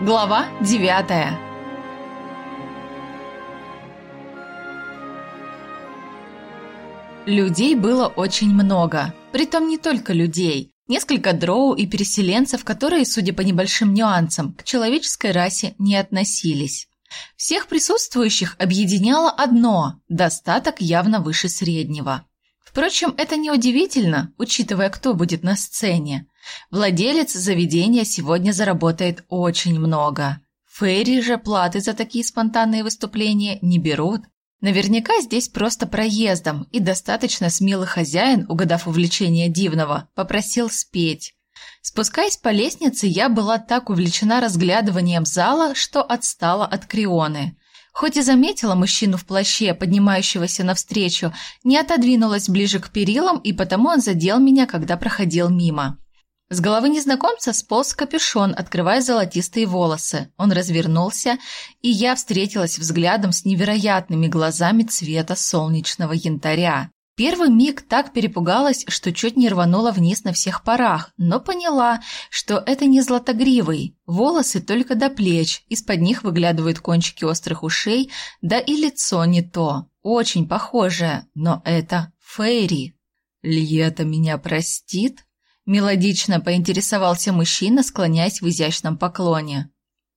Глава девятая Людей было очень много, притом не только людей. Несколько дроу и переселенцев, которые, судя по небольшим нюансам, к человеческой расе не относились. Всех присутствующих объединяло одно – достаток явно выше среднего. Впрочем, это неудивительно, учитывая, кто будет на сцене. Владелец заведения сегодня заработает очень много. Фейри же платы за такие спонтанные выступления не берут. Наверняка здесь просто проездом, и достаточно смелый хозяин, угадав увлечение дивного, попросил спеть. Спускаясь по лестнице, я была так увлечена разглядыванием зала, что отстала от Крионы. Хоть и заметила мужчину в плаще, поднимающегося навстречу, не отодвинулась ближе к перилам, и потому он задел меня, когда проходил мимо. С головы незнакомца сполз капюшон, открывая золотистые волосы. Он развернулся, и я встретилась взглядом с невероятными глазами цвета солнечного янтаря. Первый миг так перепугалась, что чуть не рванула вниз на всех парах, но поняла, что это не златогривый. Волосы только до плеч, из-под них выглядывают кончики острых ушей, да и лицо не то, очень похожее, но это Фейри. «Льета меня простит?» Мелодично поинтересовался мужчина, склоняясь в изящном поклоне.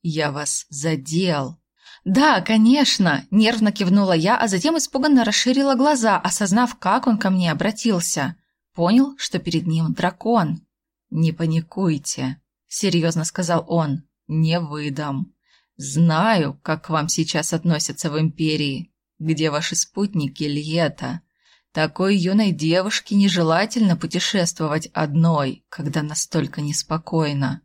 «Я вас задел». «Да, конечно!» – нервно кивнула я, а затем испуганно расширила глаза, осознав, как он ко мне обратился. Понял, что перед ним дракон. «Не паникуйте», – серьезно сказал он. «Не выдам. Знаю, как к вам сейчас относятся в Империи. Где ваши спутники, Льета? Такой юной девушке нежелательно путешествовать одной, когда настолько неспокойно.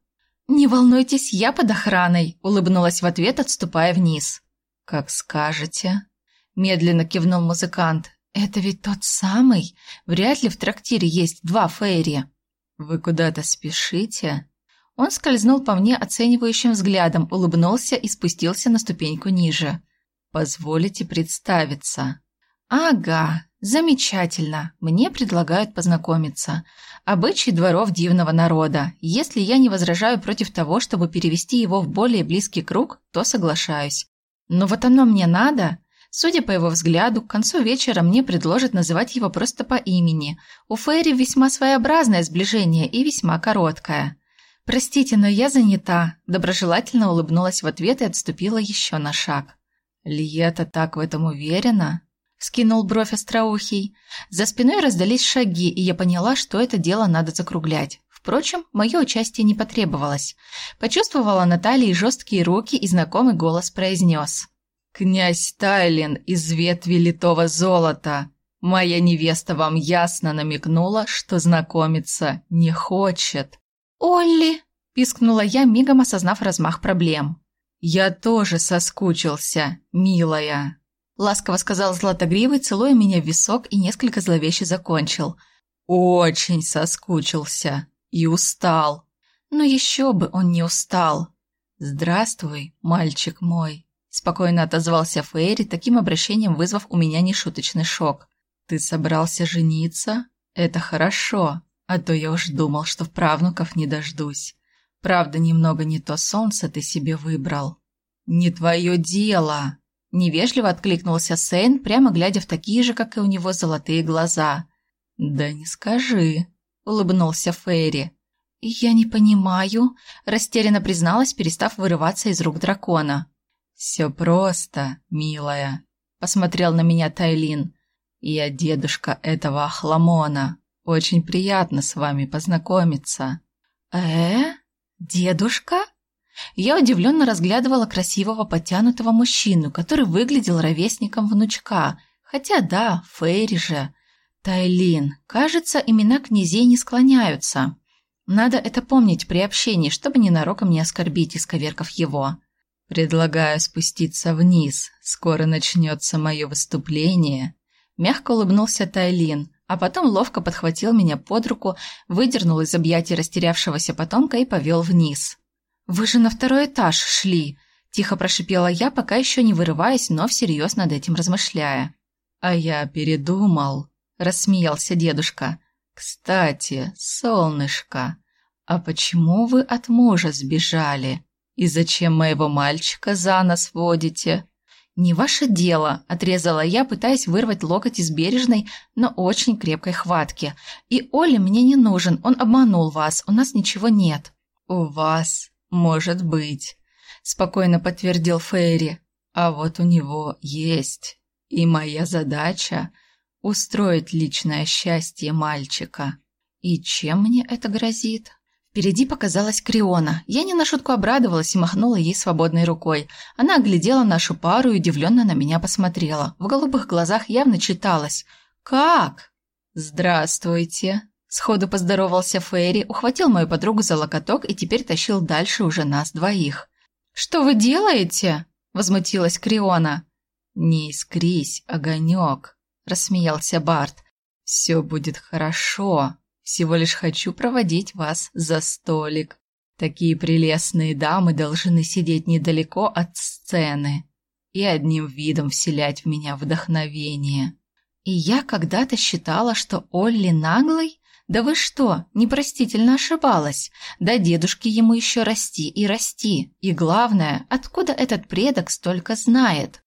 «Не волнуйтесь, я под охраной», — улыбнулась в ответ, отступая вниз. «Как скажете», — медленно кивнул музыкант. «Это ведь тот самый? Вряд ли в трактире есть два фейри». «Вы куда-то спешите?» Он скользнул по мне оценивающим взглядом, улыбнулся и спустился на ступеньку ниже. «Позволите представиться». «Ага, Замечательно. Мне предлагают познакомиться. Обычай дворов дивного народа. Если я не возражаю против того, чтобы перевести его в более близкий круг, то соглашаюсь. Но вот оно мне надо. Судя по его взгляду, к концу вечера мне предложат называть его просто по имени. У Фейри весьма своеобразное сближение и весьма короткое. «Простите, но я занята», – доброжелательно улыбнулась в ответ и отступила еще на шаг. «Лиета так в этом уверена?» – скинул бровь остроухий. За спиной раздались шаги, и я поняла, что это дело надо закруглять. Впрочем, мое участие не потребовалось. Почувствовала на талии жесткие руки, и знакомый голос произнес. «Князь Тайлин из ветви литого золота. Моя невеста вам ясно намекнула, что знакомиться не хочет». «Олли!» – пискнула я, мигом осознав размах проблем. «Я тоже соскучился, милая». Ласково сказал Златогривый, целуя меня в висок и несколько зловеще закончил. Очень соскучился и устал. Но еще бы он не устал. «Здравствуй, мальчик мой», – спокойно отозвался Фейри, таким обращением вызвав у меня нешуточный шок. «Ты собрался жениться? Это хорошо, а то я уж думал, что в правнуков не дождусь. Правда, немного не то солнце ты себе выбрал». «Не твое дело», Невежливо откликнулся Сейн, прямо глядя в такие же, как и у него, золотые глаза. «Да не скажи», — улыбнулся Фейри. «Я не понимаю», — растерянно призналась, перестав вырываться из рук дракона. «Все просто, милая», — посмотрел на меня Тайлин. «Я дедушка этого Ахламона. Очень приятно с вами познакомиться». «Э? Дедушка?» Я удивленно разглядывала красивого подтянутого мужчину, который выглядел ровесником внучка. Хотя да, Фейри же. Тайлин. Кажется, имена князей не склоняются. Надо это помнить при общении, чтобы ненароком не оскорбить, исковерков его. «Предлагаю спуститься вниз. Скоро начнется мое выступление». Мягко улыбнулся Тайлин, а потом ловко подхватил меня под руку, выдернул из объятий растерявшегося потомка и повел вниз. «Вы же на второй этаж шли!» – тихо прошипела я, пока еще не вырываясь, но всерьез над этим размышляя. «А я передумал», – рассмеялся дедушка. «Кстати, солнышко, а почему вы от мужа сбежали? И зачем моего мальчика за нас водите?» «Не ваше дело», – отрезала я, пытаясь вырвать локоть из бережной, но очень крепкой хватки. «И Оля мне не нужен, он обманул вас, у нас ничего нет». «У вас, может быть», – спокойно подтвердил Фейри. «А вот у него есть. И моя задача – устроить личное счастье мальчика». «И чем мне это грозит?» Впереди показалась Криона. Я не на шутку обрадовалась и махнула ей свободной рукой. Она оглядела нашу пару и удивленно на меня посмотрела. В голубых глазах явно читалось. «Как?» «Здравствуйте!» Сходу поздоровался Фейри, ухватил мою подругу за локоток и теперь тащил дальше уже нас двоих. «Что вы делаете?» – возмутилась Криона. «Не искрись, огонек!» – рассмеялся Барт. «Все будет хорошо!» Всего лишь хочу проводить вас за столик. Такие прелестные дамы должны сидеть недалеко от сцены и одним видом вселять в меня вдохновение. И я когда-то считала, что Олли наглый? Да вы что, непростительно ошибалась. Да дедушке ему еще расти и расти. И главное, откуда этот предок столько знает?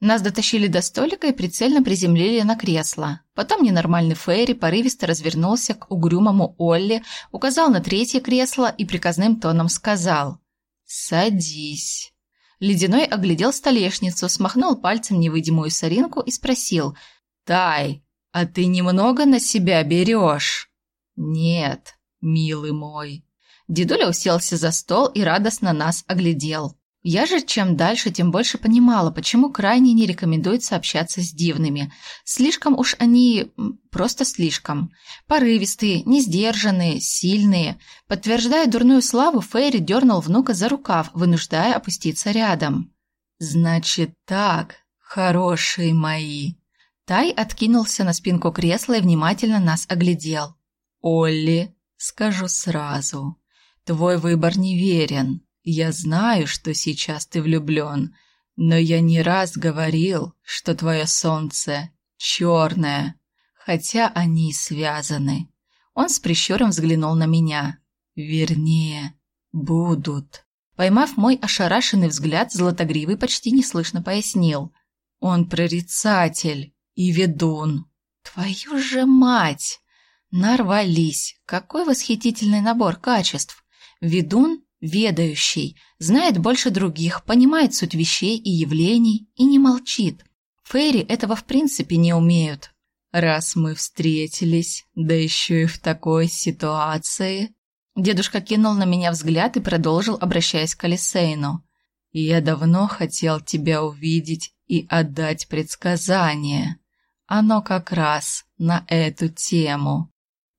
Нас дотащили до столика и прицельно приземлили на кресло. Потом ненормальный Фейри порывисто развернулся к угрюмому Олли, указал на третье кресло и приказным тоном сказал «Садись». Ледяной оглядел столешницу, смахнул пальцем невидимую соринку и спросил «Тай, а ты немного на себя берешь?» «Нет, милый мой». Дедуля уселся за стол и радостно нас оглядел. Я же чем дальше, тем больше понимала, почему крайне не рекомендуется общаться с дивными. Слишком уж они... просто слишком. Порывистые, несдержанные, сильные. Подтверждая дурную славу, Фейри дернул внука за рукав, вынуждая опуститься рядом. «Значит так, хорошие мои». Тай откинулся на спинку кресла и внимательно нас оглядел. «Олли, скажу сразу, твой выбор неверен. Я знаю, что сейчас ты влюблен, но я не раз говорил, что твое солнце черное, хотя они связаны. Он с прищуром взглянул на меня. Вернее, будут. Поймав мой ошарашенный взгляд, Златогривый почти неслышно пояснил. Он прорицатель и ведун. Твою же мать! Нарвались! Какой восхитительный набор качеств! Ведун ведающий, знает больше других, понимает суть вещей и явлений и не молчит. Фейри этого в принципе не умеют. Раз мы встретились, да еще и в такой ситуации... Дедушка кинул на меня взгляд и продолжил, обращаясь к Алисейну. «Я давно хотел тебя увидеть и отдать предсказание. Оно как раз на эту тему.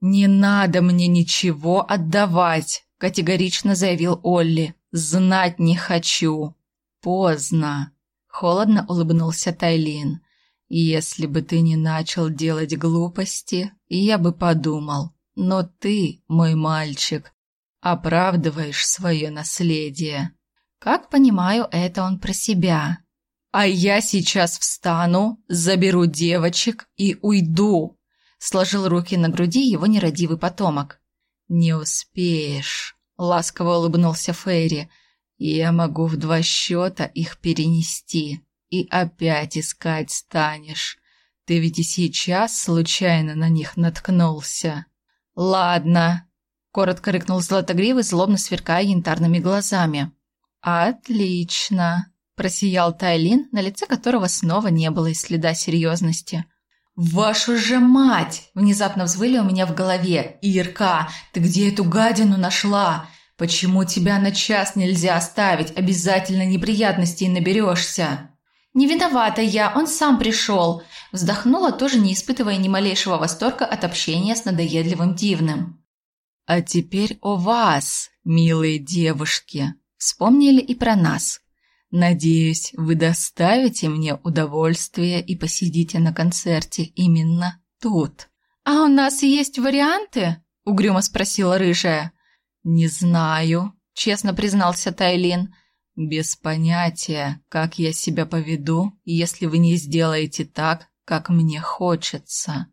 Не надо мне ничего отдавать!» – категорично заявил Олли. «Знать не хочу». «Поздно», – холодно улыбнулся Тайлин. «Если бы ты не начал делать глупости, я бы подумал. Но ты, мой мальчик, оправдываешь свое наследие». Как понимаю, это он про себя. «А я сейчас встану, заберу девочек и уйду», – сложил руки на груди его нерадивый потомок. «Не успеешь», — ласково улыбнулся Фейри. «Я могу в два счета их перенести, и опять искать станешь. Ты ведь и сейчас случайно на них наткнулся». «Ладно», — коротко рыкнул Златогривый, злобно сверкая янтарными глазами. «Отлично», — просиял Тайлин, на лице которого снова не было и следа серьезности. «Вашу же мать!» – внезапно взвыли у меня в голове. «Ирка, ты где эту гадину нашла? Почему тебя на час нельзя оставить? Обязательно неприятностей наберешься!» «Не виновата я, он сам пришел!» Вздохнула, тоже не испытывая ни малейшего восторга от общения с надоедливым дивным. «А теперь о вас, милые девушки!» Вспомнили и про нас. Надеюсь, вы доставите мне удовольствие и посидите на концерте именно тут. А у нас есть варианты? угрюмо спросила рыжая. Не знаю, честно признался Тайлин. Без понятия, как я себя поведу, если вы не сделаете так, как мне хочется.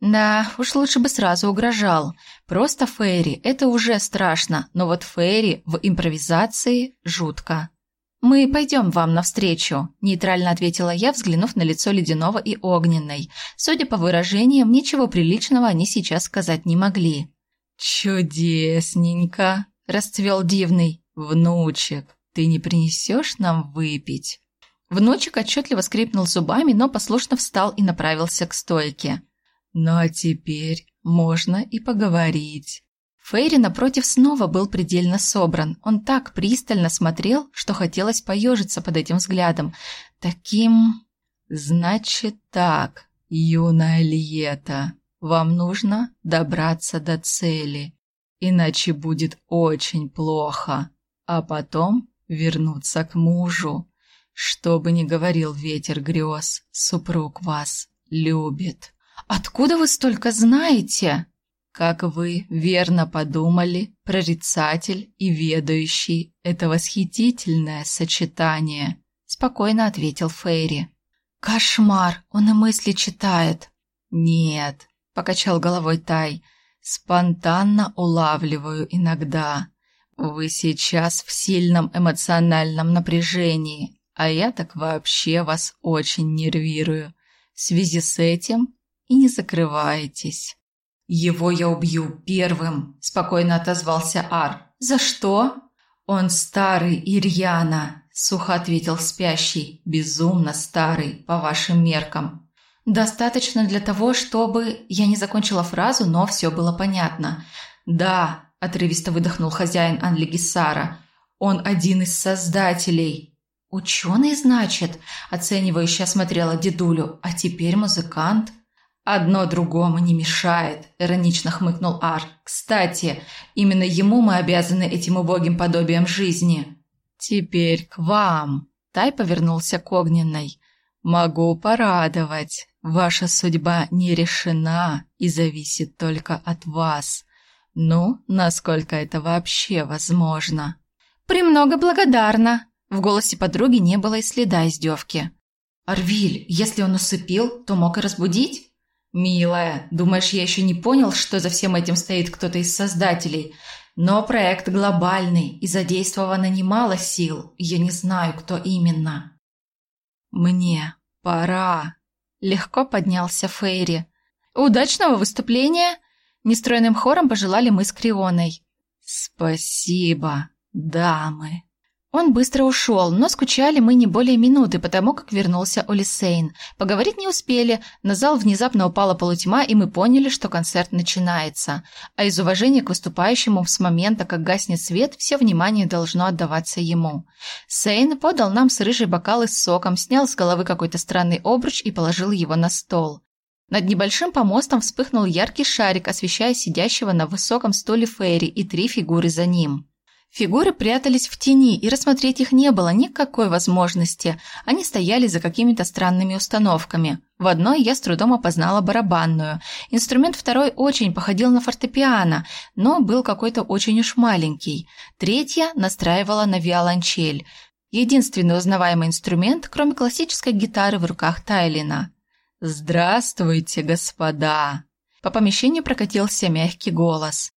Да, уж лучше бы сразу угрожал. Просто Фейри – это уже страшно, но вот Фейри в импровизации – жутко. «Мы пойдем вам навстречу», – нейтрально ответила я, взглянув на лицо Ледяного и Огненной. Судя по выражениям, ничего приличного они сейчас сказать не могли. «Чудесненько», – расцвел Дивный. «Внучек, ты не принесешь нам выпить?» Внучек отчетливо скрипнул зубами, но послушно встал и направился к стойке. «Ну а теперь можно и поговорить». Фейри, напротив, снова был предельно собран. Он так пристально смотрел, что хотелось поежиться под этим взглядом. Таким... «Значит так, юная Лиета, вам нужно добраться до цели, иначе будет очень плохо, а потом вернуться к мужу. Что бы ни говорил ветер грез, супруг вас любит». «Откуда вы столько знаете?» «Как вы верно подумали, прорицатель и ведающий – это восхитительное сочетание», – спокойно ответил Фейри. «Кошмар, он и мысли читает». «Нет», – покачал головой Тай, – «спонтанно улавливаю иногда. Вы сейчас в сильном эмоциональном напряжении, а я так вообще вас очень нервирую. В связи с этим и не закрываетесь». «Его я убью первым», – спокойно отозвался Ар. «За что?» «Он старый, Ирьяна», – сухо ответил спящий. «Безумно старый, по вашим меркам». «Достаточно для того, чтобы...» Я не закончила фразу, но все было понятно. «Да», – отрывисто выдохнул хозяин Анлигисара. «Он один из создателей». «Ученый, значит?» – оценивающе осмотрела дедулю. «А теперь музыкант». «Одно другому не мешает», – иронично хмыкнул Ар. «Кстати, именно ему мы обязаны этим убогим подобием жизни». «Теперь к вам», – Тай повернулся к Огненной. «Могу порадовать. Ваша судьба не решена и зависит только от вас. Ну, насколько это вообще возможно?» «Премного благодарна», – в голосе подруги не было и следа издевки. «Арвиль, если он усыпил, то мог и разбудить?» «Милая, думаешь, я еще не понял, что за всем этим стоит кто-то из создателей? Но проект глобальный, и задействовано немало сил. Я не знаю, кто именно». «Мне пора», — легко поднялся Фейри. «Удачного выступления!» — нестройным хором пожелали мы с Крионой. «Спасибо, дамы!» Он быстро ушел, но скучали мы не более минуты, потому как вернулся Олисейн. Поговорить не успели, на зал внезапно упала полутьма, и мы поняли, что концерт начинается. А из уважения к выступающему с момента, как гаснет свет, все внимание должно отдаваться ему. Сейн подал нам с рыжей бокалы с соком, снял с головы какой-то странный обруч и положил его на стол. Над небольшим помостом вспыхнул яркий шарик, освещая сидящего на высоком стуле Фейри и три фигуры за ним. Фигуры прятались в тени, и рассмотреть их не было никакой возможности. Они стояли за какими-то странными установками. В одной я с трудом опознала барабанную. Инструмент второй очень походил на фортепиано, но был какой-то очень уж маленький. Третья настраивала на виолончель. Единственный узнаваемый инструмент, кроме классической гитары в руках Тайлина. «Здравствуйте, господа!» По помещению прокатился мягкий голос.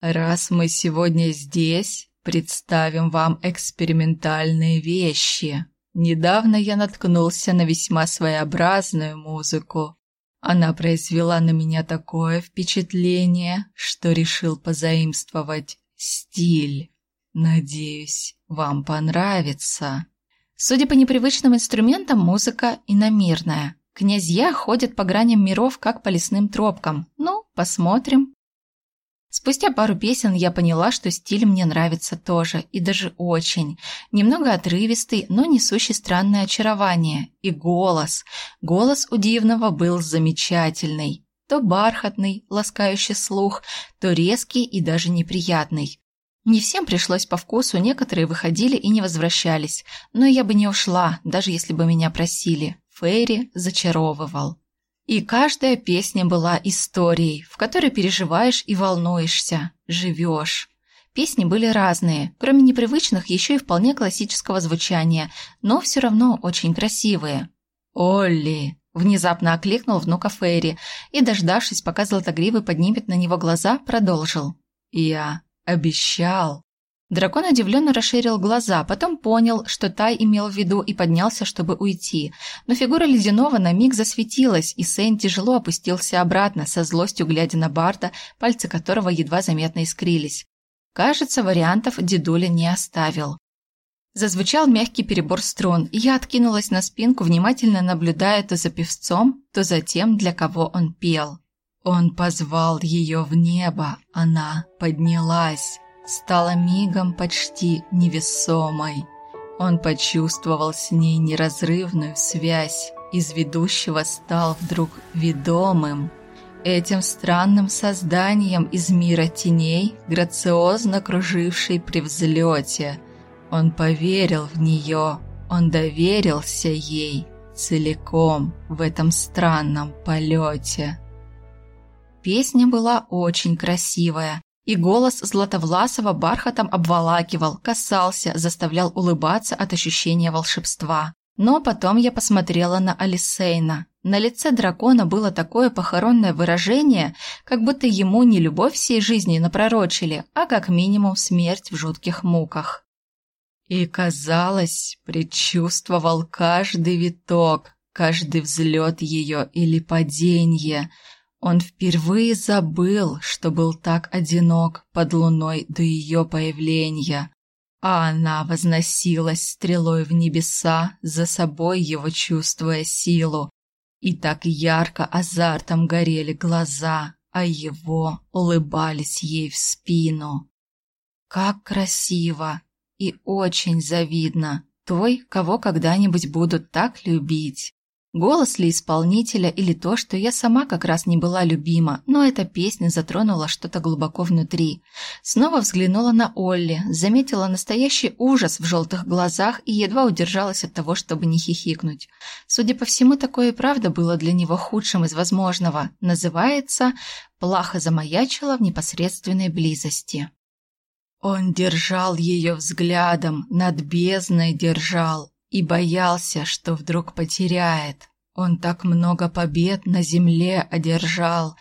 «Раз мы сегодня здесь, Представим вам экспериментальные вещи. Недавно я наткнулся на весьма своеобразную музыку. Она произвела на меня такое впечатление, что решил позаимствовать стиль. Надеюсь, вам понравится. Судя по непривычным инструментам, музыка иномирная. Князья ходят по граням миров, как по лесным тропкам. Ну, посмотрим. Спустя пару песен я поняла, что стиль мне нравится тоже, и даже очень. Немного отрывистый, но несущий странное очарование. И голос. Голос у Дивного был замечательный. То бархатный, ласкающий слух, то резкий и даже неприятный. Не всем пришлось по вкусу, некоторые выходили и не возвращались. Но я бы не ушла, даже если бы меня просили. Фейри зачаровывал. И каждая песня была историей, в которой переживаешь и волнуешься, живешь. Песни были разные, кроме непривычных, еще и вполне классического звучания, но все равно очень красивые. «Олли!» – Внезапно окликнул внука Фейри и, дождавшись, пока Златогривый поднимет на него глаза, продолжил. «Я обещал». Дракон удивленно расширил глаза, потом понял, что Тай имел в виду и поднялся, чтобы уйти. Но фигура Ледяного на миг засветилась, и Сейн тяжело опустился обратно, со злостью глядя на Барта, пальцы которого едва заметно искрились. Кажется, вариантов дедуля не оставил. Зазвучал мягкий перебор струн, и я откинулась на спинку, внимательно наблюдая то за певцом, то за тем, для кого он пел. Он позвал ее в небо, она поднялась, стала мигом почти невесомой. Он почувствовал с ней неразрывную связь, из ведущего стал вдруг ведомым. Этим странным созданием из мира теней, грациозно кружившей при взлете – он поверил в нее, он доверился ей целиком в этом странном полете. Песня была очень красивая, и голос Златовласова бархатом обволакивал, касался, заставлял улыбаться от ощущения волшебства. Но потом я посмотрела на Алисейна. На лице дракона было такое похоронное выражение, как будто ему не любовь всей жизни напророчили, а как минимум смерть в жутких муках. И, казалось, предчувствовал каждый виток, каждый взлет ее или падение. Он впервые забыл, что был так одинок под луной до ее появления, а она возносилась стрелой в небеса, за собой его чувствуя силу. И так ярко азартом горели глаза, а его улыбались ей в спину. Как красиво, и очень завидно той, кого когда-нибудь будут так любить. Голос ли исполнителя или то, что я сама как раз не была любима, но эта песня затронула что-то глубоко внутри. Снова взглянула на Олли, заметила настоящий ужас в желтых глазах и едва удержалась от того, чтобы не хихикнуть. Судя по всему, такое и правда было для него худшим из возможного. Называется «Плаха замаячила в непосредственной близости». Он держал ее взглядом, над бездной держал и боялся, что вдруг потеряет. Он так много побед на земле одержал,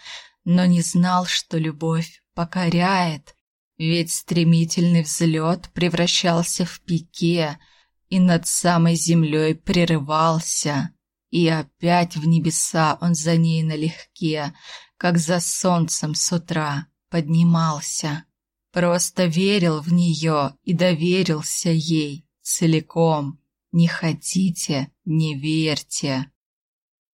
но не знал, что любовь покоряет. Ведь стремительный взлет превращался в пике и над самой землей прерывался. И опять в небеса он за ней налегке, как за солнцем с утра поднимался. Просто верил в нее и доверился ей целиком. Не хотите, не верьте.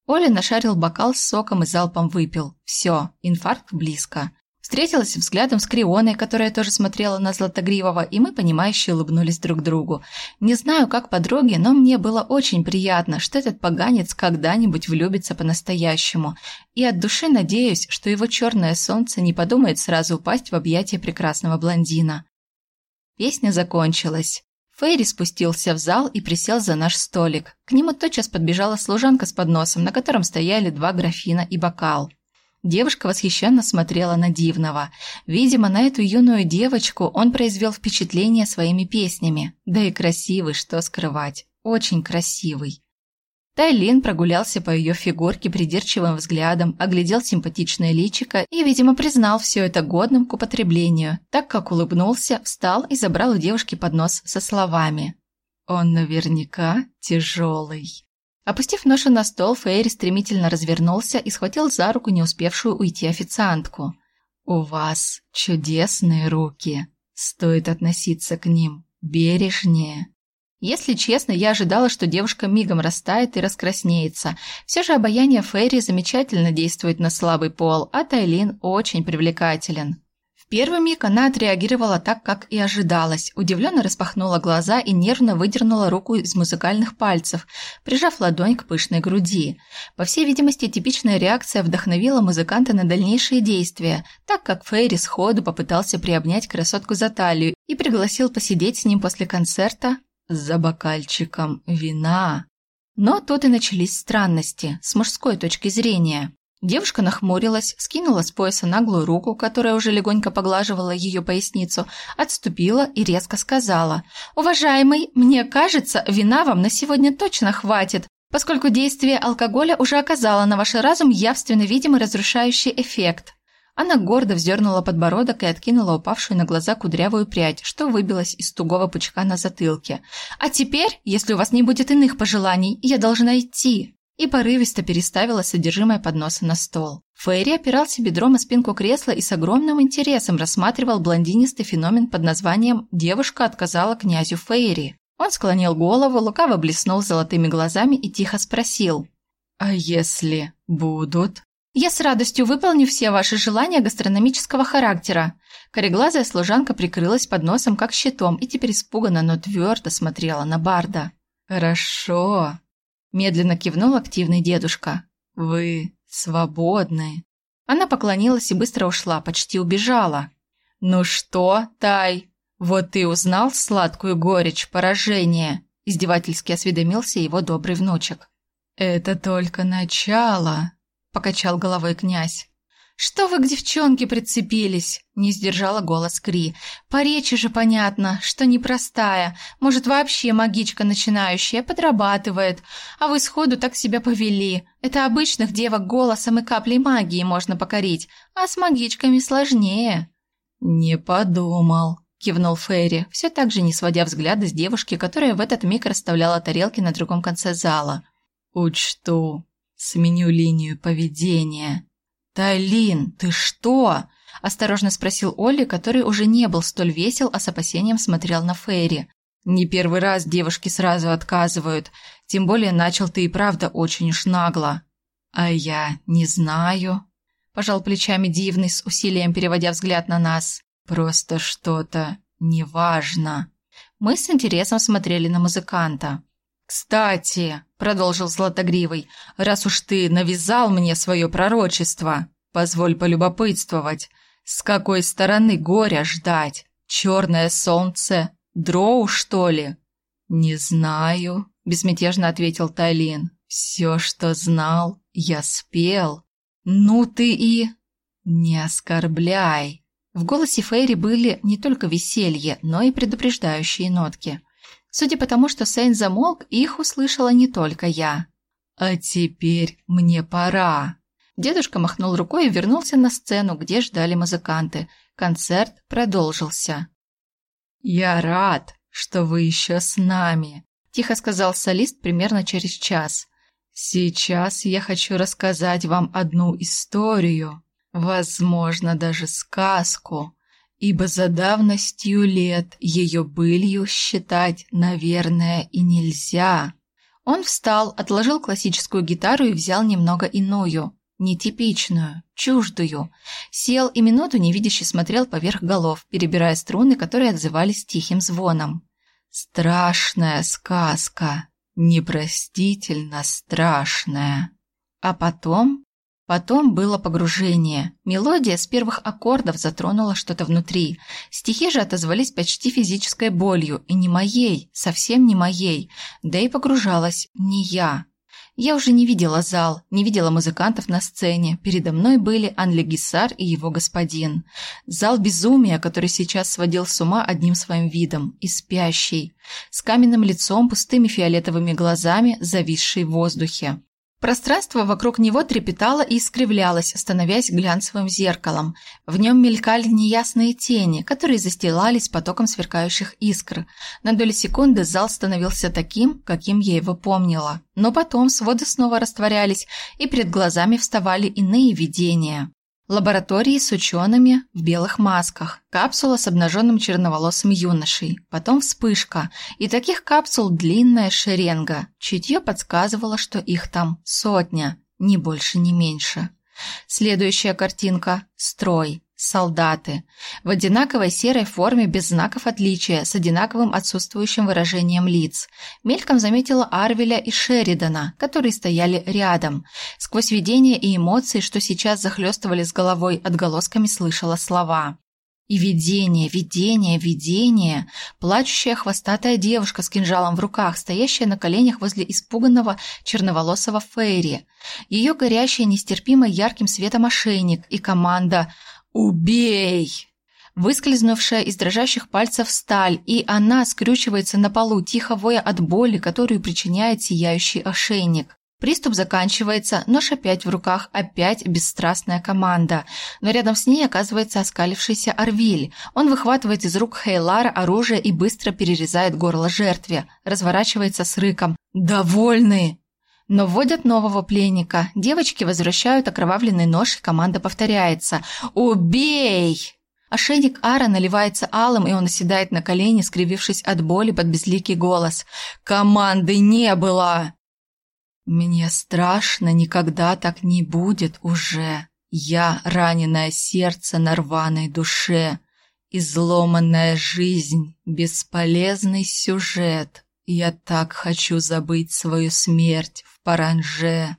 Оля нашарил бокал с соком и залпом выпил. Все, инфаркт близко. Встретилась взглядом с Крионой, которая тоже смотрела на Златогривого, и мы, понимающе улыбнулись друг другу. Не знаю, как подруги, но мне было очень приятно, что этот поганец когда-нибудь влюбится по-настоящему. И от души надеюсь, что его черное солнце не подумает сразу упасть в объятия прекрасного блондина. Песня закончилась. Фейри спустился в зал и присел за наш столик. К нему тотчас подбежала служанка с подносом, на котором стояли два графина и бокал. Девушка восхищенно смотрела на Дивного. Видимо, на эту юную девочку он произвел впечатление своими песнями. Да и красивый, что скрывать. Очень красивый. Тайлин прогулялся по ее фигурке придирчивым взглядом, оглядел симпатичное личико и, видимо, признал все это годным к употреблению, так как улыбнулся, встал и забрал у девушки поднос со словами «Он наверняка тяжелый». Опустив ношу на стол, Фейри стремительно развернулся и схватил за руку не успевшую уйти официантку. «У вас чудесные руки. Стоит относиться к ним бережнее». Если честно, я ожидала, что девушка мигом растает и раскраснеется. Все же обаяние Фейри замечательно действует на слабый пол, а Тайлин очень привлекателен первый миг она отреагировала так, как и ожидалось. Удивленно распахнула глаза и нервно выдернула руку из музыкальных пальцев, прижав ладонь к пышной груди. По всей видимости, типичная реакция вдохновила музыканта на дальнейшие действия, так как Фейри сходу попытался приобнять красотку за талию и пригласил посидеть с ним после концерта за бокальчиком вина. Но тут и начались странности, с мужской точки зрения. Девушка нахмурилась, скинула с пояса наглую руку, которая уже легонько поглаживала ее поясницу, отступила и резко сказала «Уважаемый, мне кажется, вина вам на сегодня точно хватит. поскольку действие алкоголя уже оказало на ваш разум явственно видимый разрушающий эффект. Она гордо вздернула подбородок и откинула упавшую на глаза кудрявую прядь, что выбилась из тугого пучка на затылке. «А теперь, если у вас не будет иных пожеланий, я должна идти!» И порывисто переставила содержимое подноса на стол. Фейри опирался бедром о спинку кресла и с огромным интересом рассматривал блондинистый феномен под названием «Девушка отказала князю Фейри». Он склонил голову, лукаво блеснул золотыми глазами и тихо спросил. «А если будут?» «Я с радостью выполню все ваши желания гастрономического характера». Кореглазая служанка прикрылась под носом как щитом и теперь испуганно, но твердо смотрела на Барда. «Хорошо», – медленно кивнул активный дедушка. «Вы свободны». Она поклонилась и быстро ушла, почти убежала. «Ну что, Тай, вот ты узнал сладкую горечь поражения?» – издевательски осведомился его добрый внучек. «Это только начало», – покачал головой князь. «Что вы к девчонке прицепились?» – не сдержала голос Кри. «По речи же понятно, что непростая. Может, вообще магичка начинающая, подрабатывает. А вы сходу так себя повели. Это обычных девок голосом и каплей магии можно покорить, а с магичками сложнее». «Не подумал», – кивнул Ферри, все так же не сводя взгляда с девушки, которая в этот миг расставляла тарелки на другом конце зала. «Учту», Сменю линию поведения. «Тайлин, ты что?» – осторожно спросил Олли, который уже не был столь весел, а с опасением смотрел на Фейри. «Не первый раз девушки сразу отказывают, тем более начал ты и правда очень уж нагло». «А я не знаю», – пожал плечами Дивный с усилием переводя взгляд на нас. «Просто что-то неважно». Мы с интересом смотрели на музыканта. «Кстати», — продолжил Златогривый, — «раз уж ты навязал мне свое пророчество, позволь полюбопытствовать, с какой стороны горя ждать? Черное солнце? Дроу, что ли?» «Не знаю», — безмятежно ответил Тайлин. «Все, что знал, я спел. Ну ты и...» «Не оскорбляй». В голосе Фейри были не только веселье, но и предупреждающие нотки. Судя по тому, что Сейн замолк, их услышала не только я. «А теперь мне пора». Дедушка махнул рукой и вернулся на сцену, где ждали музыканты. Концерт продолжился. «Я рад, что вы еще с нами», – тихо сказал солист примерно через час. «Сейчас я хочу рассказать вам одну историю, возможно, даже сказку, ибо за давностью лет ее былью считать, наверное, и нельзя. Он встал, отложил классическую гитару и взял немного иную, нетипичную, чуждую. Сел и минуту невидяще смотрел поверх голов, перебирая струны, которые отзывались тихим звоном. Страшная сказка, непростительно страшная. А потом Потом было погружение. Мелодия с первых аккордов затронула что-то внутри. Стихи же отозвались почти физической болью, и не моей, совсем не моей. Да и погружалась не я. Я уже не видела зал, не видела музыкантов на сцене. Передо мной были Анли Гиссар и его господин. Зал безумия, который сейчас сводил с ума одним своим видом, и спящий. С каменным лицом, пустыми фиолетовыми глазами, зависший в воздухе. Пространство вокруг него трепетало и искривлялось, становясь глянцевым зеркалом. В нем мелькали неясные тени, которые застилались потоком сверкающих искр. На долю секунды зал становился таким, каким я его помнила. Но потом своды снова растворялись, и перед глазами вставали иные видения. Лаборатории с учеными в белых масках, капсула с обнаженным черноволосым юношей, потом вспышка, и таких капсул длинная шеренга. Чутье подсказывало, что их там сотня, ни больше, ни меньше. Следующая картинка – строй солдаты, в одинаковой серой форме без знаков отличия, с одинаковым отсутствующим выражением лиц. Мельком заметила Арвеля и Шеридана, которые стояли рядом. Сквозь видения и эмоции, что сейчас захлестывали с головой, отголосками слышала слова. И видение, видение, видение. Плачущая хвостатая девушка с кинжалом в руках, стоящая на коленях возле испуганного черноволосого Фейри. Ее горящий нестерпимо ярким светом ошейник и команда «Убей!» выскользнувшая из дрожащих пальцев сталь, и она скрючивается на полу, тихо воя от боли, которую причиняет сияющий ошейник. Приступ заканчивается, нож опять в руках, опять бесстрастная команда. Но рядом с ней оказывается оскалившийся Арвиль. Он выхватывает из рук Хейлара оружие и быстро перерезает горло жертве. Разворачивается с рыком «Довольны!». Но вводят нового пленника. Девочки возвращают окровавленный нож, и команда повторяется «Убей!». Ошейник Ара наливается алым, и он оседает на колени, скривившись от боли под безликий голос. «Команды не было!» Мне страшно, никогда так не будет уже. Я раненое сердце на рваной душе, изломанная жизнь, бесполезный сюжет. Я так хочу забыть свою смерть в паранже.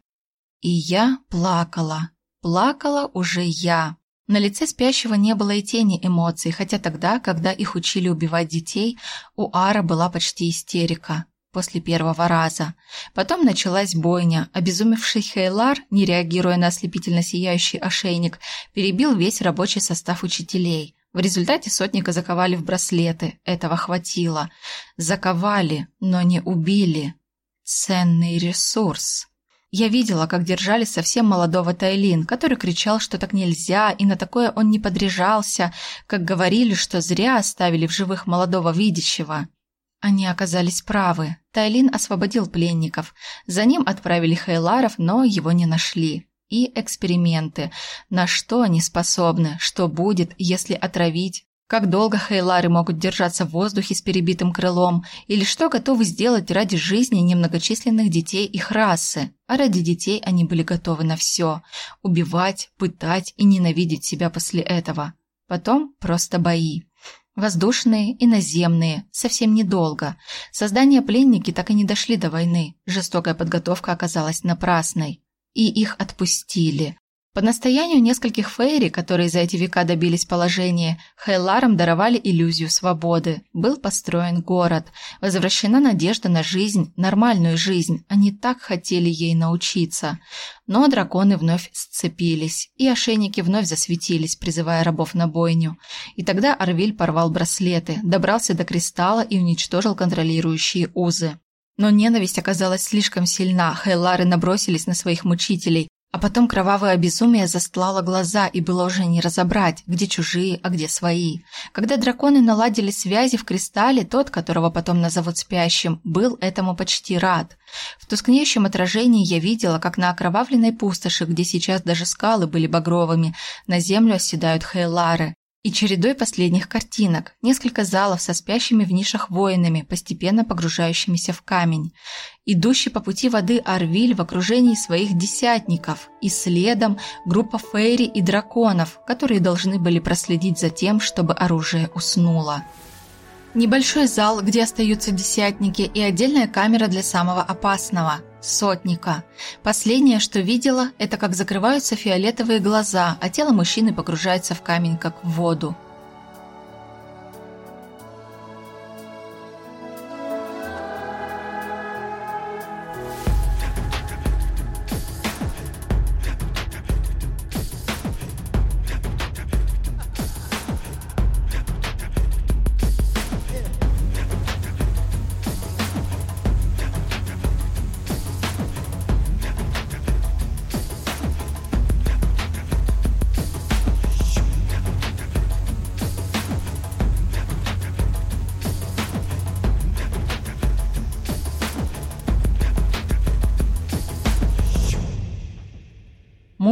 И я плакала. Плакала уже я. На лице спящего не было и тени эмоций, хотя тогда, когда их учили убивать детей, у Ара была почти истерика после первого раза. Потом началась бойня. Обезумевший Хейлар, не реагируя на ослепительно сияющий ошейник, перебил весь рабочий состав учителей. В результате сотника заковали в браслеты. Этого хватило. Заковали, но не убили. Ценный ресурс. Я видела, как держали совсем молодого Тайлин, который кричал, что так нельзя, и на такое он не подряжался, как говорили, что зря оставили в живых молодого видящего. Они оказались правы. Тайлин освободил пленников. За ним отправили Хейларов, но его не нашли. И эксперименты. На что они способны? Что будет, если отравить? Как долго Хейлары могут держаться в воздухе с перебитым крылом? Или что готовы сделать ради жизни немногочисленных детей их расы? А ради детей они были готовы на все. Убивать, пытать и ненавидеть себя после этого. Потом просто бои. Воздушные и наземные, совсем недолго. Создание пленники так и не дошли до войны. Жестокая подготовка оказалась напрасной. И их отпустили. По настоянию нескольких фейри, которые за эти века добились положения, Хайларам даровали иллюзию свободы. Был построен город, возвращена надежда на жизнь, нормальную жизнь. Они так хотели ей научиться. Но драконы вновь сцепились, и ошейники вновь засветились, призывая рабов на бойню. И тогда Арвиль порвал браслеты, добрался до кристалла и уничтожил контролирующие узы. Но ненависть оказалась слишком сильна, Хайлары набросились на своих мучителей, а потом кровавое безумие застлало глаза, и было уже не разобрать, где чужие, а где свои. Когда драконы наладили связи в кристалле, тот, которого потом назовут спящим, был этому почти рад. В тускнеющем отражении я видела, как на окровавленной пустоши, где сейчас даже скалы были багровыми, на землю оседают хейлары. И чередой последних картинок, несколько залов со спящими в нишах воинами, постепенно погружающимися в камень. Идущий по пути воды Арвиль в окружении своих десятников, и следом группа фейри и драконов, которые должны были проследить за тем, чтобы оружие уснуло. Небольшой зал, где остаются десятники, и отдельная камера для самого опасного – сотника. Последнее, что видела, это как закрываются фиолетовые глаза, а тело мужчины погружается в камень, как в воду.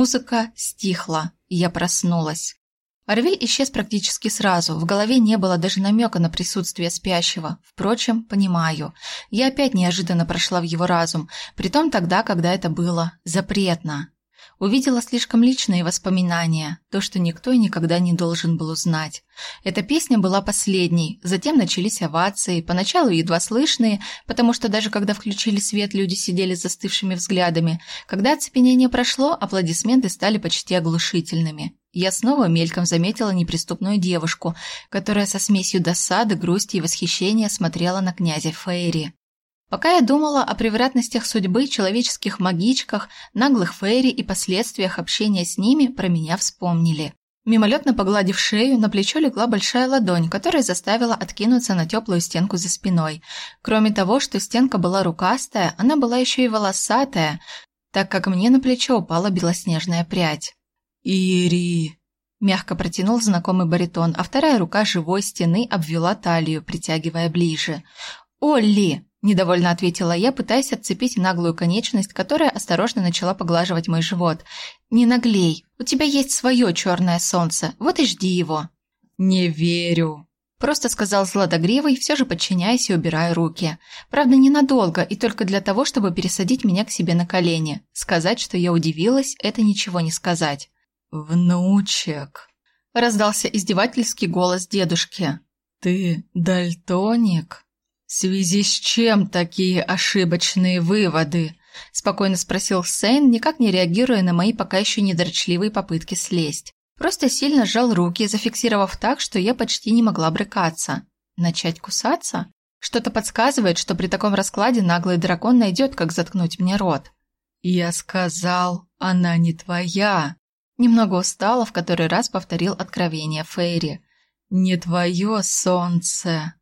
Музыка стихла, и я проснулась. Арвиль исчез практически сразу, в голове не было даже намека на присутствие спящего. Впрочем, понимаю. Я опять неожиданно прошла в его разум, притом тогда, когда это было запретно. Увидела слишком личные воспоминания, то, что никто и никогда не должен был узнать. Эта песня была последней, затем начались овации, поначалу едва слышные, потому что даже когда включили свет, люди сидели с застывшими взглядами. Когда оцепенение прошло, аплодисменты стали почти оглушительными. Я снова мельком заметила неприступную девушку, которая со смесью досады, грусти и восхищения смотрела на князя Фейри. Пока я думала о превратностях судьбы, человеческих магичках, наглых фейри и последствиях общения с ними, про меня вспомнили. Мимолетно погладив шею, на плечо легла большая ладонь, которая заставила откинуться на теплую стенку за спиной. Кроме того, что стенка была рукастая, она была еще и волосатая, так как мне на плечо упала белоснежная прядь. «Ири!» – мягко протянул знакомый баритон, а вторая рука живой стены обвела талию, притягивая ближе. «Олли!» – недовольно ответила я, пытаясь отцепить наглую конечность, которая осторожно начала поглаживать мой живот. «Не наглей, у тебя есть свое черное солнце, вот и жди его». «Не верю», Просто сказал Златогривый, все же подчиняясь и убирая руки. Правда, ненадолго, и только для того, чтобы пересадить меня к себе на колени. Сказать, что я удивилась, это ничего не сказать. «Внучек!» – раздался издевательский голос дедушки. «Ты дальтоник?» «В связи с чем такие ошибочные выводы?» – спокойно спросил Сейн, никак не реагируя на мои пока еще недрочливые попытки слезть. Просто сильно сжал руки, зафиксировав так, что я почти не могла брыкаться. Начать кусаться? Что-то подсказывает, что при таком раскладе наглый дракон найдет, как заткнуть мне рот. «Я сказал, она не твоя!» Немного устала, в который раз повторил откровение Фейри. «Не твое солнце!»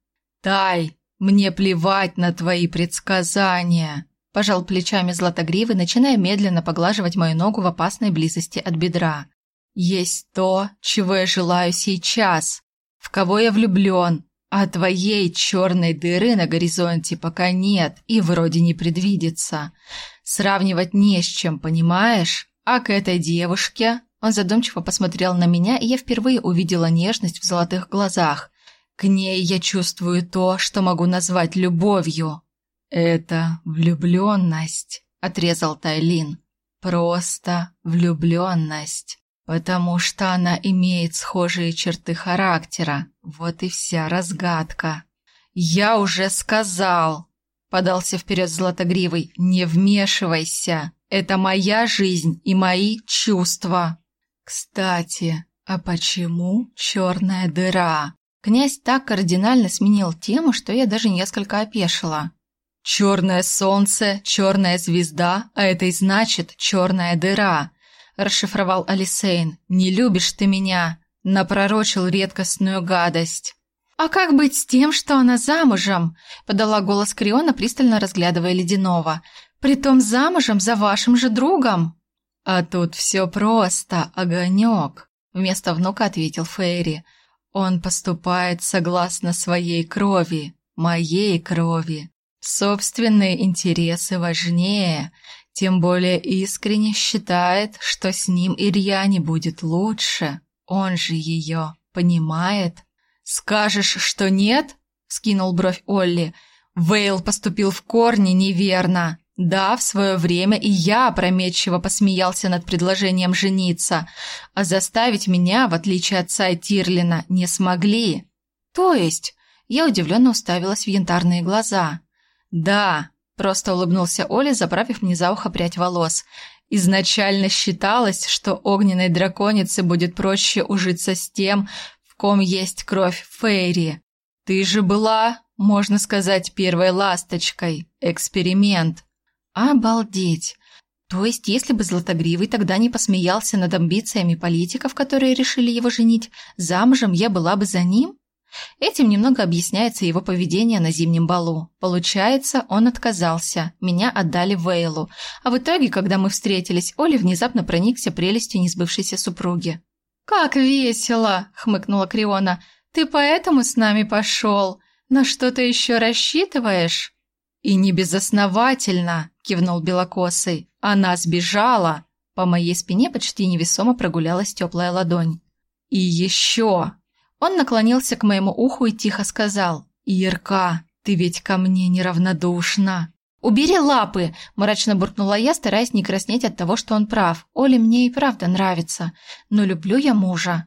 «Тай, мне плевать на твои предсказания!» Пожал плечами Златогривый, начиная медленно поглаживать мою ногу в опасной близости от бедра. Есть то, чего я желаю сейчас, в кого я влюблен, а твоей черной дыры на горизонте пока нет и вроде не предвидится. Сравнивать не с чем, понимаешь? А к этой девушке... Он задумчиво посмотрел на меня, и я впервые увидела нежность в золотых глазах. К ней я чувствую то, что могу назвать любовью. «Это влюбленность», — отрезал Тайлин. «Просто влюбленность». Потому что она имеет схожие черты характера. Вот и вся разгадка. Я уже сказал, подался вперед Златогривый, не вмешивайся. Это моя жизнь и мои чувства. Кстати, а почему черная дыра? Князь так кардинально сменил тему, что я даже несколько опешила. Черное солнце, черная звезда, а это и значит черная дыра расшифровал Алисейн. «Не любишь ты меня!» Напророчил редкостную гадость. «А как быть с тем, что она замужем?» Подала голос Криона, пристально разглядывая Ледяного. «Притом замужем за вашим же другом!» «А тут все просто, огонек!» Вместо внука ответил Фейри. «Он поступает согласно своей крови, моей крови. Собственные интересы важнее, тем более искренне считает, что с ним Ирьяне будет лучше. Он же ее понимает. «Скажешь, что нет?» — скинул бровь Олли. «Вейл поступил в корне неверно. Да, в свое время и я опрометчиво посмеялся над предложением жениться, а заставить меня, в отличие от отца Тирлина, не смогли. То есть...» Я удивленно уставилась в янтарные глаза. «Да, Просто улыбнулся Оля, заправив мне за ухо прядь волос. Изначально считалось, что огненной драконице будет проще ужиться с тем, в ком есть кровь Фейри. Ты же была, можно сказать, первой ласточкой. Эксперимент. Обалдеть. То есть, если бы Златогривый тогда не посмеялся над амбициями политиков, которые решили его женить, замужем я была бы за ним? Этим немного объясняется его поведение на зимнем балу. Получается, он отказался, меня отдали Вейлу, а в итоге, когда мы встретились, Оли внезапно проникся прелестью несбывшейся супруги. «Как весело!» – хмыкнула Криона. «Ты поэтому с нами пошел? На что-то еще рассчитываешь?» «И не безосновательно!» – кивнул Белокосый. «Она сбежала!» По моей спине почти невесомо прогулялась теплая ладонь. «И еще!» Он наклонился к моему уху и тихо сказал «Ирка, ты ведь ко мне неравнодушна». «Убери лапы!» – мрачно буркнула я, стараясь не краснеть от того, что он прав. Оле мне и правда нравится, но люблю я мужа.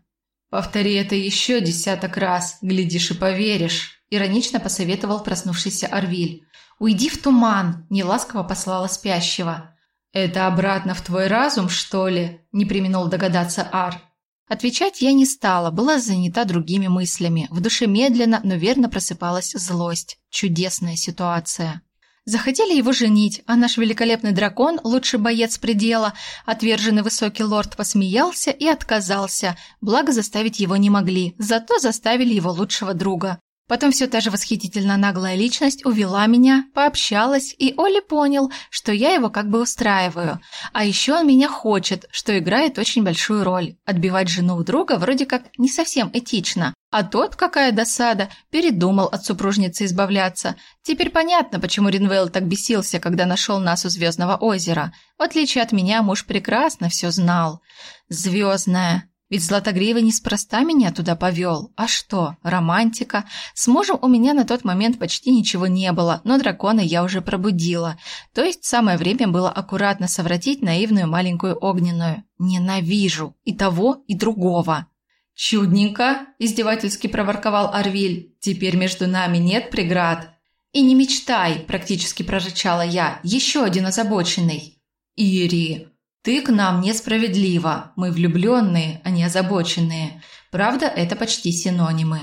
«Повтори это еще десяток раз, глядишь и поверишь», – иронично посоветовал проснувшийся Арвиль. «Уйди в туман», – неласково послала спящего. «Это обратно в твой разум, что ли?» – не применул догадаться Ар. Отвечать я не стала, была занята другими мыслями. В душе медленно, но верно просыпалась злость. Чудесная ситуация. Захотели его женить, а наш великолепный дракон, лучший боец предела, отверженный высокий лорд, посмеялся и отказался, благо заставить его не могли, зато заставили его лучшего друга. Потом все та же восхитительно наглая личность увела меня, пообщалась, и Оли понял, что я его как бы устраиваю. А еще он меня хочет, что играет очень большую роль. Отбивать жену у друга вроде как не совсем этично. А тот, какая досада, передумал от супружницы избавляться. Теперь понятно, почему Ринвейл так бесился, когда нашел нас у Звездного озера. В отличие от меня, муж прекрасно все знал. Звездная. Ведь Златогривый неспроста меня туда повел. А что, романтика? С мужем у меня на тот момент почти ничего не было, но дракона я уже пробудила. То есть самое время было аккуратно совратить наивную маленькую огненную. Ненавижу и того, и другого. «Чудненько!» – издевательски проворковал Арвиль. «Теперь между нами нет преград». «И не мечтай!» – практически прорычала я. «Еще один озабоченный». «Ири!» «Ты к нам несправедлива. Мы влюбленные, а не озабоченные. Правда, это почти синонимы».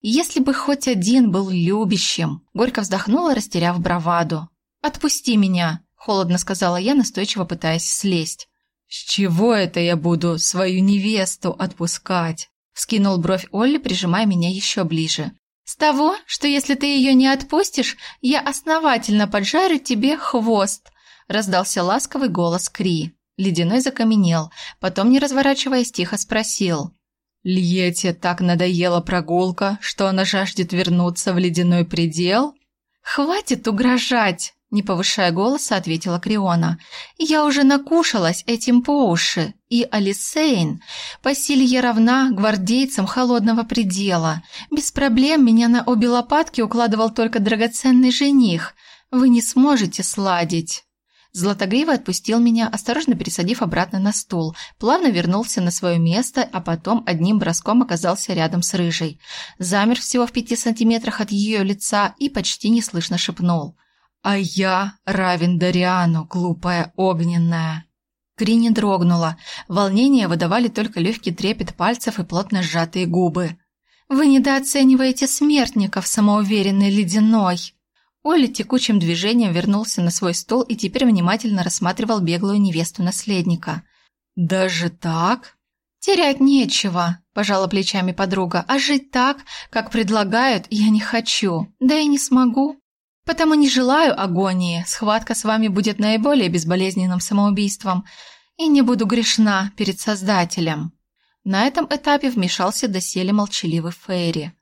«Если бы хоть один был любящим», – горько вздохнула, растеряв браваду. «Отпусти меня», – холодно сказала я, настойчиво пытаясь слезть. «С чего это я буду свою невесту отпускать?» – скинул бровь Олли, прижимая меня еще ближе. «С того, что если ты ее не отпустишь, я основательно поджарю тебе хвост», – раздался ласковый голос Кри. Ледяной закаменел, потом, не разворачиваясь, тихо спросил. «Льете так надоела прогулка, что она жаждет вернуться в ледяной предел?» «Хватит угрожать!» – не повышая голоса, ответила Криона. «Я уже накушалась этим по уши, и Алисейн по силе равна гвардейцам холодного предела. Без проблем меня на обе лопатки укладывал только драгоценный жених. Вы не сможете сладить». Златогривый отпустил меня, осторожно пересадив обратно на стул, плавно вернулся на свое место, а потом одним броском оказался рядом с рыжей. Замер всего в пяти сантиметрах от ее лица и почти неслышно шепнул. «А я равен Дариану, глупая огненная!» Крини дрогнула. Волнение выдавали только легкий трепет пальцев и плотно сжатые губы. «Вы недооцениваете смертников, самоуверенный ледяной!» Оля текучим движением вернулся на свой стол и теперь внимательно рассматривал беглую невесту наследника. «Даже так?» «Терять нечего», – пожала плечами подруга, «а жить так, как предлагают, я не хочу, да и не смогу. Потому не желаю агонии, схватка с вами будет наиболее безболезненным самоубийством, и не буду грешна перед Создателем». На этом этапе вмешался доселе молчаливый Фейри.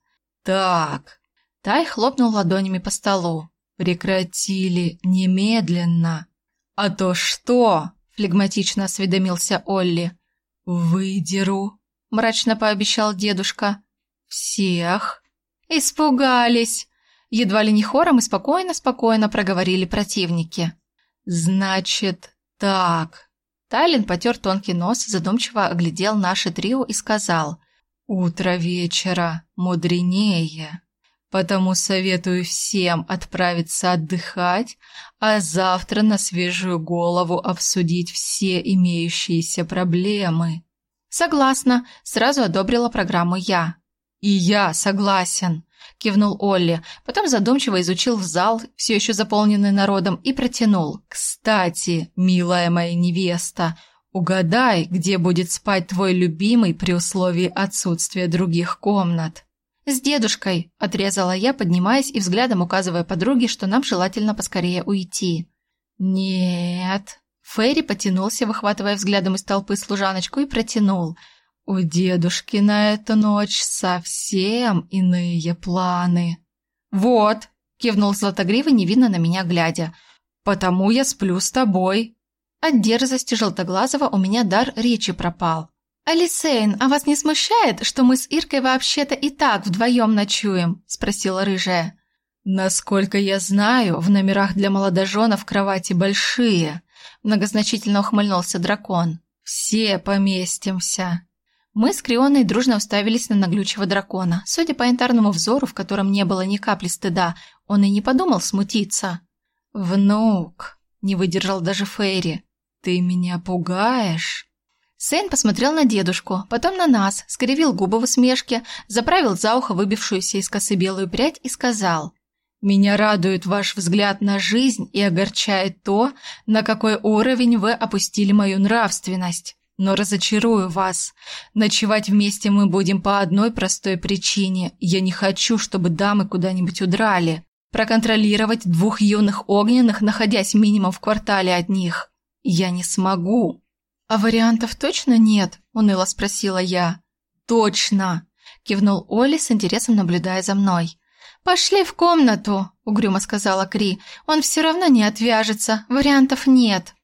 «Так». Тай хлопнул ладонями по столу. «Прекратили немедленно!» «А то что?» – флегматично осведомился Олли. «Выдеру», – мрачно пообещал дедушка. «Всех?» «Испугались!» Едва ли не хором и спокойно-спокойно проговорили противники. «Значит, так...» Тайлин потер тонкий нос, задумчиво оглядел наше трио и сказал «Утро вечера мудренее». Потому советую всем отправиться отдыхать, а завтра на свежую голову обсудить все имеющиеся проблемы. Согласна, сразу одобрила программу я. И я согласен, кивнул Олли, потом задумчиво изучил в зал, все еще заполненный народом, и протянул. Кстати, милая моя невеста, угадай, где будет спать твой любимый при условии отсутствия других комнат. «С дедушкой», – отрезала я, поднимаясь и взглядом указывая подруге, что нам желательно поскорее уйти. «Нет». Ферри потянулся, выхватывая взглядом из толпы служаночку, и протянул. «У дедушки на эту ночь совсем иные планы». «Вот», – кивнул Златогривый, невинно на меня глядя. «Потому я сплю с тобой». От дерзости Желтоглазого у меня дар речи пропал. «Алисейн, а вас не смущает, что мы с Иркой вообще-то и так вдвоем ночуем?» – спросила рыжая. «Насколько я знаю, в номерах для молодоженов кровати большие», – многозначительно ухмыльнулся дракон. «Все поместимся». Мы с Крионой дружно уставились на наглючего дракона. Судя по янтарному взору, в котором не было ни капли стыда, он и не подумал смутиться. «Внук», – не выдержал даже Фейри, – «ты меня пугаешь». Сейн посмотрел на дедушку, потом на нас, скривил губы в усмешке, заправил за ухо выбившуюся из косы белую прядь и сказал Меня радует ваш взгляд на жизнь и огорчает то, на какой уровень вы опустили мою нравственность. Но разочарую вас. Ночевать вместе мы будем по одной простой причине. Я не хочу, чтобы дамы куда-нибудь удрали. Проконтролировать двух юных огненных, находясь минимум в квартале от них, я не смогу. А вариантов точно нет? уныло спросила я. Точно, кивнул Оли с интересом наблюдая за мной. «Пошли в комнату», — угрюмо сказала Кри. «Он все равно не отвяжется, вариантов нет».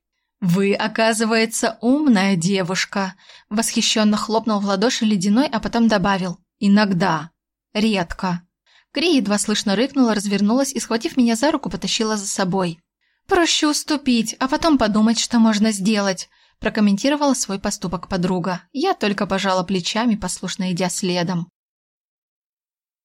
«Вы, оказывается, умная девушка», — восхищенно хлопнул в ладоши ледяной, а потом добавил. «Иногда. Редко». Кри едва слышно рыкнула, развернулась и, схватив меня за руку, потащила за собой. «Проще уступить, а потом подумать, что можно сделать», – прокомментировала свой поступок подруга. Я только пожала плечами, послушно идя следом.